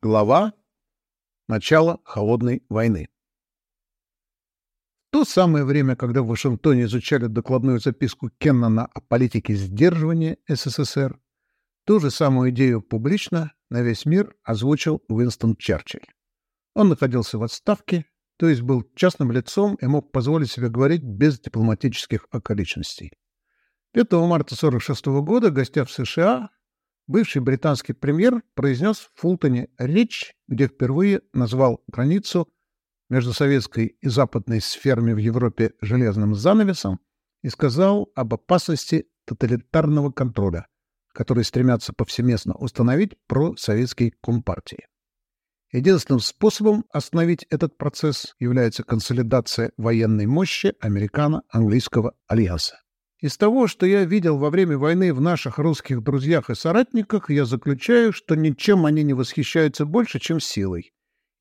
Глава «Начало холодной войны». В то самое время, когда в Вашингтоне изучали докладную записку Кеннона о политике сдерживания СССР, ту же самую идею публично на весь мир озвучил Уинстон Черчилль. Он находился в отставке, то есть был частным лицом и мог позволить себе говорить без дипломатических околичностей. 5 марта 1946 года, гостя в США, бывший британский премьер произнес в Фултоне речь, где впервые назвал границу между советской и западной сферами в Европе железным занавесом и сказал об опасности тоталитарного контроля, который стремятся повсеместно установить просоветские компартии. Единственным способом остановить этот процесс является консолидация военной мощи американо-английского альянса. Из того, что я видел во время войны в наших русских друзьях и соратниках, я заключаю, что ничем они не восхищаются больше, чем силой.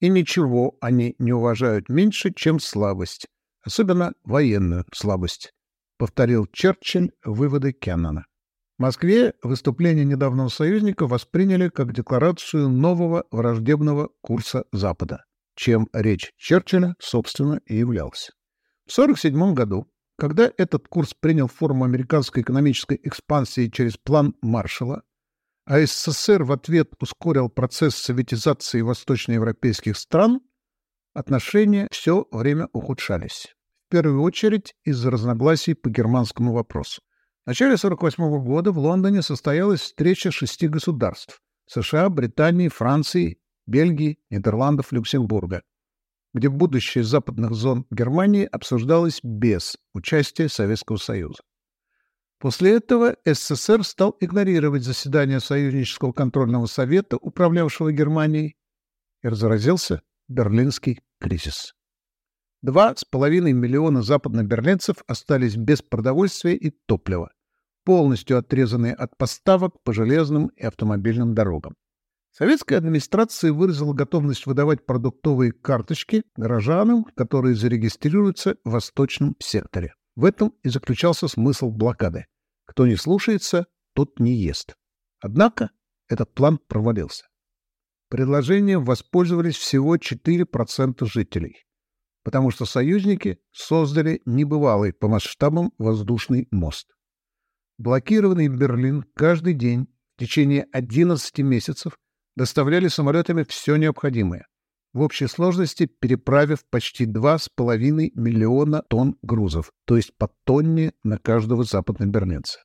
И ничего они не уважают меньше, чем слабость. Особенно военную слабость. Повторил Черчилль выводы Кеннона. В Москве выступление недавнего союзника восприняли как декларацию нового враждебного курса Запада, чем речь Черчилля, собственно, и являлась. В 1947 году когда этот курс принял форму американской экономической экспансии через план Маршалла, а СССР в ответ ускорил процесс советизации восточноевропейских стран, отношения все время ухудшались. В первую очередь из-за разногласий по германскому вопросу. В начале 1948 года в Лондоне состоялась встреча шести государств – США, Британии, Франции, Бельгии, Нидерландов, Люксембурга – где будущее западных зон Германии обсуждалось без участия Советского Союза. После этого СССР стал игнорировать заседания Союзнического контрольного совета, управлявшего Германией, и разразился Берлинский кризис. Два с половиной миллиона западноберлинцев остались без продовольствия и топлива, полностью отрезанные от поставок по железным и автомобильным дорогам. Советская администрация выразила готовность выдавать продуктовые карточки горожанам, которые зарегистрируются в восточном секторе. В этом и заключался смысл блокады. Кто не слушается, тот не ест. Однако этот план провалился. Предложением воспользовались всего 4% жителей, потому что союзники создали небывалый по масштабам воздушный мост. Блокированный Берлин каждый день в течение 11 месяцев доставляли самолетами все необходимое, в общей сложности переправив почти 2,5 миллиона тонн грузов, то есть по тонне на каждого западноберлинца.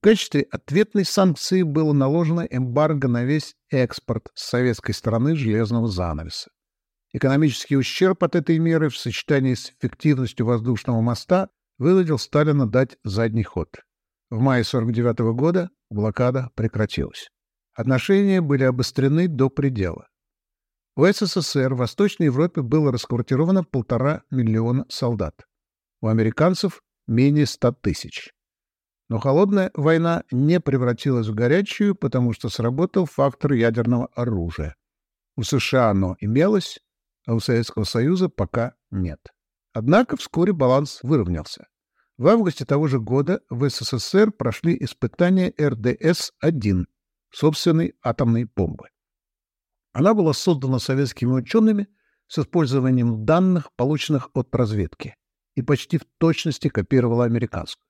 В качестве ответной санкции было наложено эмбарго на весь экспорт с советской стороны железного занавеса. Экономический ущерб от этой меры в сочетании с эффективностью воздушного моста вынудил Сталина дать задний ход. В мае 1949 года блокада прекратилась. Отношения были обострены до предела. В СССР в Восточной Европе было расквартировано полтора миллиона солдат. У американцев менее ста тысяч. Но холодная война не превратилась в горячую, потому что сработал фактор ядерного оружия. У США оно имелось, а у Советского Союза пока нет. Однако вскоре баланс выровнялся. В августе того же года в СССР прошли испытания РДС-1 собственной атомной бомбы. Она была создана советскими учеными с использованием данных, полученных от разведки, и почти в точности копировала американскую.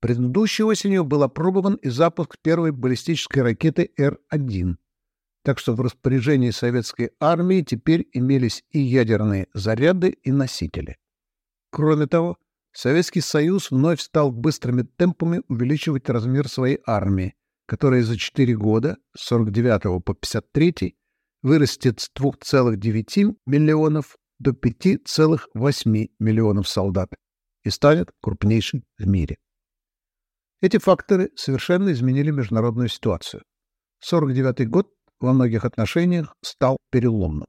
Предыдущей осенью был опробован и запуск первой баллистической ракеты Р-1, так что в распоряжении советской армии теперь имелись и ядерные заряды, и носители. Кроме того, Советский Союз вновь стал быстрыми темпами увеличивать размер своей армии, которая за 4 года, с 49 по 53, вырастет с 2,9 миллионов до 5,8 миллионов солдат и станет крупнейшим в мире. Эти факторы совершенно изменили международную ситуацию. 49 год во многих отношениях стал переломным.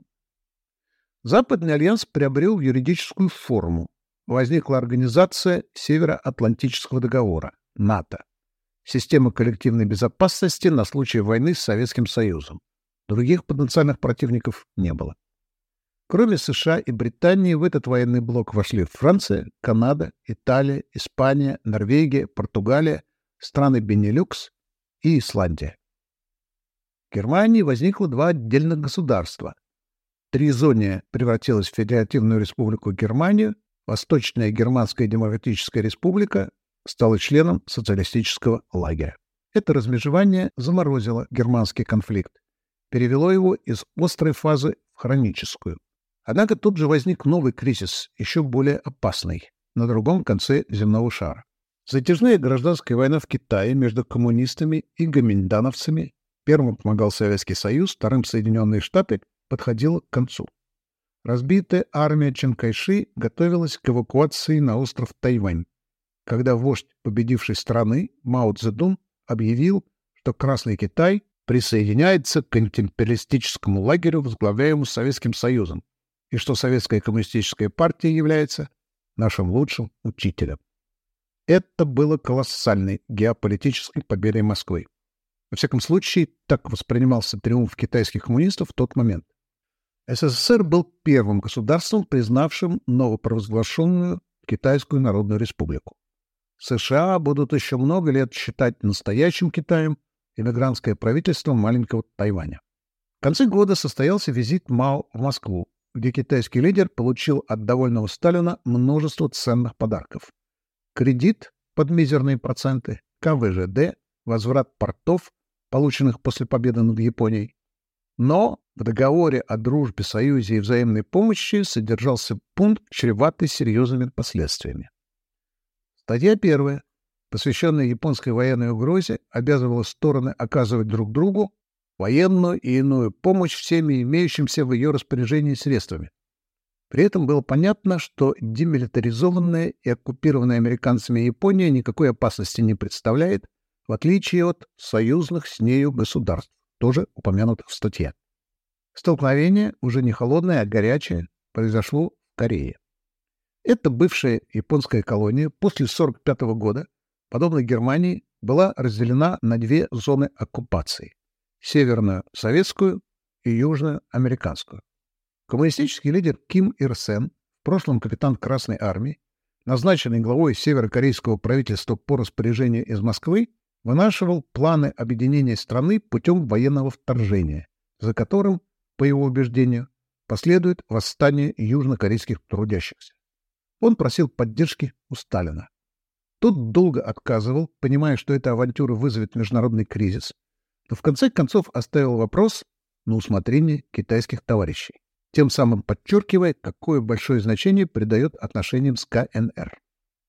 Западный альянс приобрел юридическую форму. Возникла организация Североатлантического договора, НАТО система коллективной безопасности на случай войны с Советским Союзом. Других потенциальных противников не было. Кроме США и Британии в этот военный блок вошли Франция, Канада, Италия, Испания, Норвегия, Португалия, страны Бенилюкс и Исландия. В Германии возникло два отдельных государства. Тризония превратилась в Федеративную Республику Германию, Восточная Германская Демократическая Республика стала членом социалистического лагеря. Это размежевание заморозило германский конфликт, перевело его из острой фазы в хроническую. Однако тут же возник новый кризис, еще более опасный, на другом конце земного шара. Затяжная гражданская война в Китае между коммунистами и гоминдановцами, первым помогал Советский Союз, вторым Соединенные Штаты, подходила к концу. Разбитая армия Чанкайши готовилась к эвакуации на остров Тайвань, когда вождь победившей страны Мао Цзэдун объявил, что Красный Китай присоединяется к антиимпериалистическому лагерю, возглавляемому Советским Союзом, и что Советская коммунистическая партия является нашим лучшим учителем. Это было колоссальной геополитической победой Москвы. Во всяком случае, так воспринимался триумф китайских коммунистов в тот момент. СССР был первым государством, признавшим новопровозглашенную Китайскую Народную Республику. США будут еще много лет считать настоящим Китаем иммигрантское правительство маленького Тайваня. В конце года состоялся визит Мао в Москву, где китайский лидер получил от довольного Сталина множество ценных подарков. Кредит под мизерные проценты, КВЖД, возврат портов, полученных после победы над Японией. Но в договоре о дружбе, союзе и взаимной помощи содержался пункт, чреватый серьезными последствиями. Статья первая, посвященная японской военной угрозе, обязывала стороны оказывать друг другу военную и иную помощь всеми имеющимся в ее распоряжении средствами. При этом было понятно, что демилитаризованная и оккупированная американцами Япония никакой опасности не представляет, в отличие от союзных с нею государств, тоже упомянутых в статье. Столкновение, уже не холодное, а горячее, произошло в Корее. Это бывшая японская колония после 1945 года, подобно Германии, была разделена на две зоны оккупации — северную — советскую и южную — американскую. Коммунистический лидер Ким Ир Сен, в прошлом капитан Красной Армии, назначенный главой северокорейского правительства по распоряжению из Москвы, вынашивал планы объединения страны путем военного вторжения, за которым, по его убеждению, последует восстание южнокорейских трудящихся. Он просил поддержки у Сталина. Тот долго отказывал, понимая, что эта авантюра вызовет международный кризис, но в конце концов оставил вопрос на усмотрение китайских товарищей, тем самым подчеркивая, какое большое значение придает отношениям с КНР.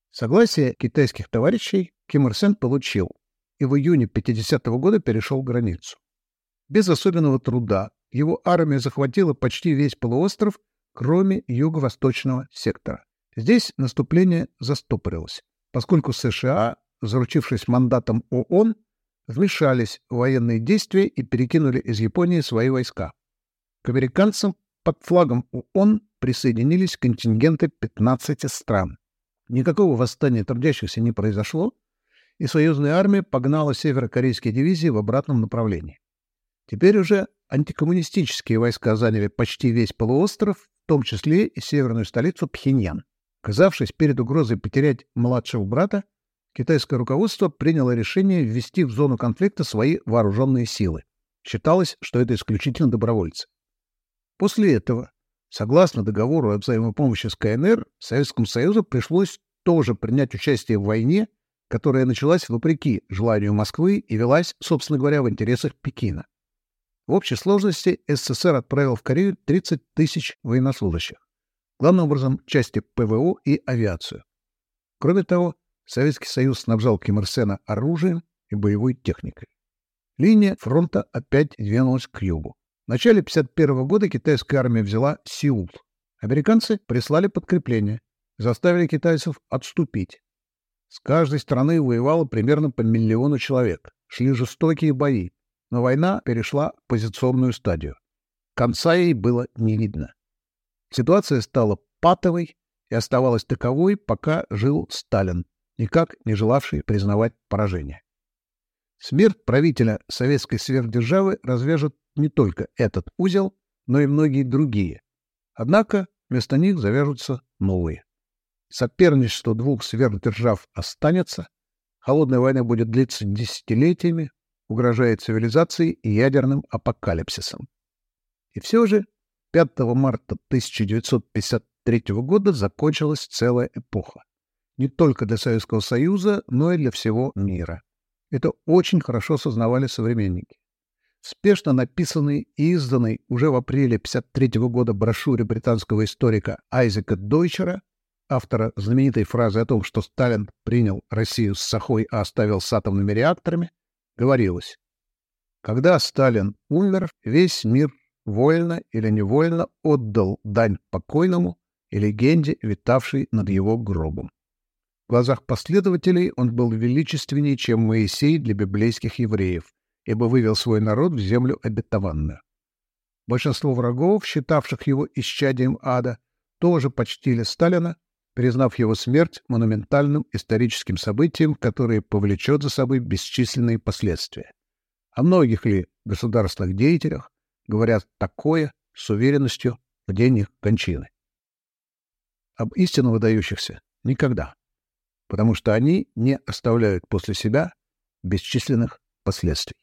Согласие китайских товарищей Ким Ир Сен получил и в июне 50 -го года перешел границу. Без особенного труда его армия захватила почти весь полуостров, кроме юго-восточного сектора. Здесь наступление застопорилось, поскольку США, заручившись мандатом ООН, вмешались в военные действия и перекинули из Японии свои войска. К американцам под флагом ООН присоединились контингенты 15 стран. Никакого восстания трудящихся не произошло, и союзная армия погнала северокорейские дивизии в обратном направлении. Теперь уже антикоммунистические войска заняли почти весь полуостров, в том числе и северную столицу Пхеньян. Оказавшись перед угрозой потерять младшего брата, китайское руководство приняло решение ввести в зону конфликта свои вооруженные силы. Считалось, что это исключительно добровольцы. После этого, согласно договору о взаимопомощи с КНР, Советскому Союзу пришлось тоже принять участие в войне, которая началась вопреки желанию Москвы и велась, собственно говоря, в интересах Пекина. В общей сложности СССР отправил в Корею 30 тысяч военнослужащих главным образом части ПВО и авиацию. Кроме того, Советский Союз снабжал Ким Ир Сена оружием и боевой техникой. Линия фронта опять двинулась к югу. В начале 1951 года китайская армия взяла Сеул. Американцы прислали подкрепление, заставили китайцев отступить. С каждой стороны воевало примерно по миллиону человек. Шли жестокие бои, но война перешла в позиционную стадию. Конца ей было не видно. Ситуация стала патовой и оставалась таковой, пока жил Сталин, никак не желавший признавать поражение. Смерть правителя советской сверхдержавы развяжет не только этот узел, но и многие другие. Однако вместо них завяжутся новые. Соперничество двух сверхдержав останется, холодная война будет длиться десятилетиями, угрожает цивилизации ядерным апокалипсисом. И все же 5 марта 1953 года закончилась целая эпоха. Не только для Советского Союза, но и для всего мира. Это очень хорошо сознавали современники. Спешно написанный и изданный уже в апреле 1953 года брошюре британского историка Айзека Дойчера, автора знаменитой фразы о том, что Сталин принял Россию с Сахой, а оставил с атомными реакторами, говорилось, когда Сталин умер, весь мир вольно или невольно отдал дань покойному и легенде, витавшей над его гробом. В глазах последователей он был величественнее, чем Моисей для библейских евреев, ибо вывел свой народ в землю обетованную. Большинство врагов, считавших его исчадием ада, тоже почтили Сталина, признав его смерть монументальным историческим событием, которое повлечет за собой бесчисленные последствия. О многих ли государственных деятелях говорят такое с уверенностью в день их кончины? Об истинно выдающихся — никогда, потому что они не оставляют после себя бесчисленных последствий.